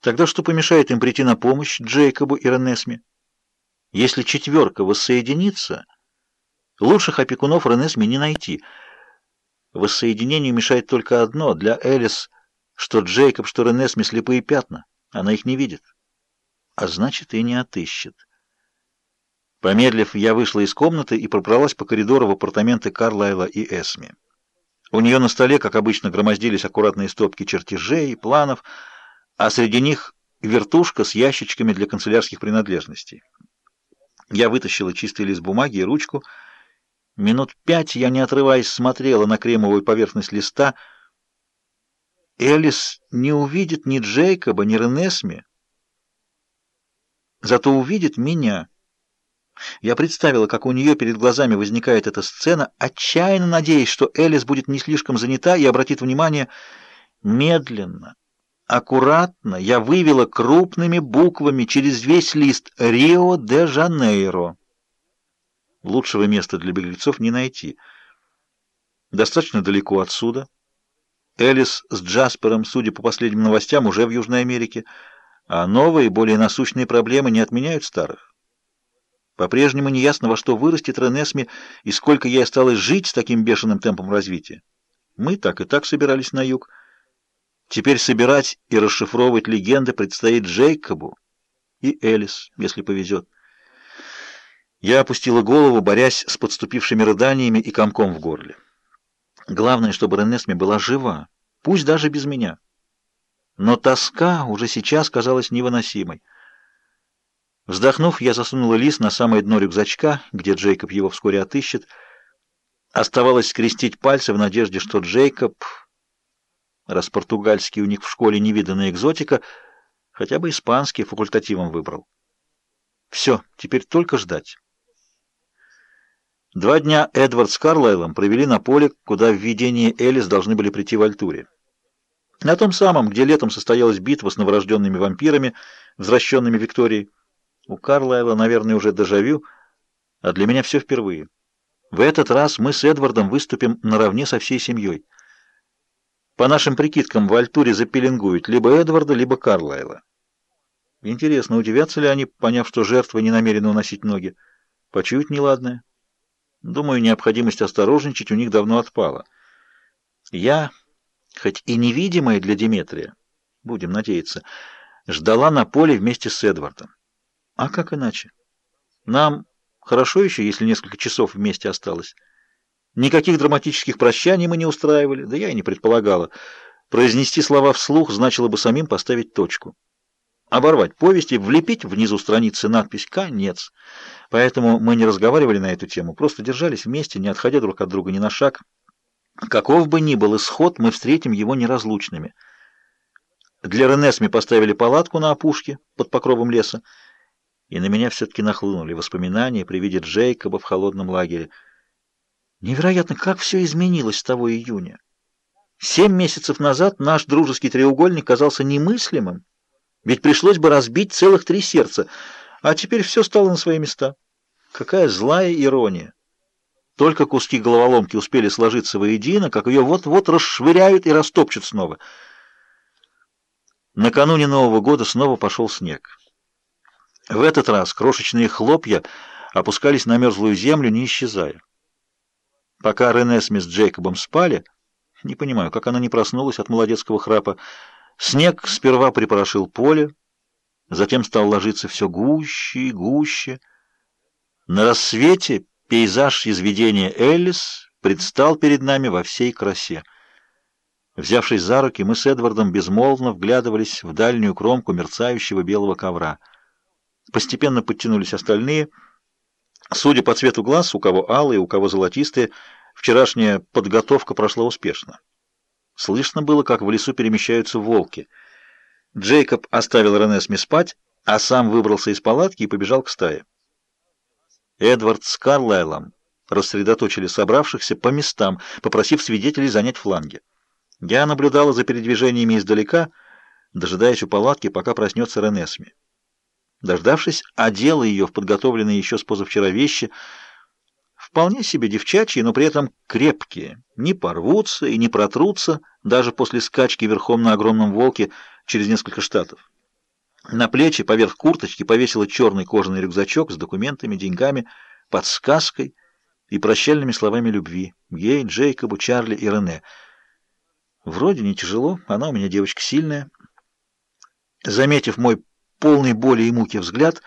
Тогда что помешает им прийти на помощь Джейкобу и Ренесме? Если четверка воссоединится, лучших опекунов Ренесме не найти. Воссоединению мешает только одно. Для Элис, что Джейкоб, что Ренесме слепые пятна. Она их не видит. А значит, и не отыщет. Помедлив, я вышла из комнаты и пробралась по коридору в апартаменты Карлайла и Эсми. У нее на столе, как обычно, громоздились аккуратные стопки чертежей, планов, а среди них вертушка с ящичками для канцелярских принадлежностей. Я вытащила чистый лист бумаги и ручку. Минут пять я, не отрываясь, смотрела на кремовую поверхность листа. Элис не увидит ни Джейкоба, ни Ренесми, зато увидит меня. Я представила, как у нее перед глазами возникает эта сцена, отчаянно надеясь, что Элис будет не слишком занята и обратит внимание медленно. Аккуратно я вывела крупными буквами через весь лист «Рио-де-Жанейро». Лучшего места для беглецов не найти. Достаточно далеко отсюда. Элис с Джаспером, судя по последним новостям, уже в Южной Америке, а новые, более насущные проблемы не отменяют старых. По-прежнему неясно, во что вырастет Ренесми и сколько ей осталось жить с таким бешеным темпом развития. Мы так и так собирались на юг. Теперь собирать и расшифровывать легенды предстоит Джейкобу и Элис, если повезет. Я опустила голову, борясь с подступившими рыданиями и комком в горле. Главное, чтобы Ренесме была жива, пусть даже без меня. Но тоска уже сейчас казалась невыносимой. Вздохнув, я засунула лист на самое дно рюкзачка, где Джейкоб его вскоре отыщет. Оставалось скрестить пальцы в надежде, что Джейкоб раз португальский у них в школе невиданная экзотика, хотя бы испанский факультативом выбрал. Все, теперь только ждать. Два дня Эдвард с Карлайлом провели на поле, куда в видении Элис должны были прийти в Альтуре. На том самом, где летом состоялась битва с новорожденными вампирами, возвращенными Викторией. У Карлайла, наверное, уже дежавю, а для меня все впервые. В этот раз мы с Эдвардом выступим наравне со всей семьей. По нашим прикидкам, в Альтуре запеленгуют либо Эдварда, либо Карлайла. Интересно, удивятся ли они, поняв, что жертвы не намерены уносить ноги? Почуют неладное? Думаю, необходимость осторожничать у них давно отпала. Я, хоть и невидимая для Диметрия, будем надеяться, ждала на поле вместе с Эдвардом. А как иначе? Нам хорошо еще, если несколько часов вместе осталось. Никаких драматических прощаний мы не устраивали, да я и не предполагала. Произнести слова вслух значило бы самим поставить точку. Оборвать повесть и влепить внизу страницы надпись «Конец». Поэтому мы не разговаривали на эту тему, просто держались вместе, не отходя друг от друга ни на шаг. Каков бы ни был исход, мы встретим его неразлучными. Для Ренесми поставили палатку на опушке под покровом леса, и на меня все-таки нахлынули воспоминания при виде Джейкоба в холодном лагере — Невероятно, как все изменилось с того июня. Семь месяцев назад наш дружеский треугольник казался немыслимым, ведь пришлось бы разбить целых три сердца, а теперь все стало на свои места. Какая злая ирония! Только куски головоломки успели сложиться воедино, как ее вот-вот расшвыряют и растопчут снова. Накануне Нового года снова пошел снег. В этот раз крошечные хлопья опускались на мерзлую землю, не исчезая. Пока Рене с мисс Джейкобом спали, не понимаю, как она не проснулась от молодецкого храпа, снег сперва припорошил поле, затем стал ложиться все гуще и гуще. На рассвете пейзаж из видения Эллис предстал перед нами во всей красе. Взявшись за руки, мы с Эдвардом безмолвно вглядывались в дальнюю кромку мерцающего белого ковра. Постепенно подтянулись остальные — Судя по цвету глаз, у кого алые, у кого золотистые, вчерашняя подготовка прошла успешно. Слышно было, как в лесу перемещаются волки. Джейкоб оставил Ренесми спать, а сам выбрался из палатки и побежал к стае. Эдвард с Карлайлом рассредоточили собравшихся по местам, попросив свидетелей занять фланги. Я наблюдала за передвижениями издалека, дожидаясь у палатки, пока проснется Ренесми. Дождавшись, одела ее в подготовленные еще с позавчера вещи, вполне себе девчачьи, но при этом крепкие, не порвутся и не протрутся даже после скачки верхом на огромном волке через несколько штатов. На плечи поверх курточки повесила черный кожаный рюкзачок с документами, деньгами, подсказкой и прощальными словами любви. Ей, Джейкобу, Чарли и Рене. Вроде не тяжело, она у меня девочка сильная. Заметив мой полный боли и муки взгляд,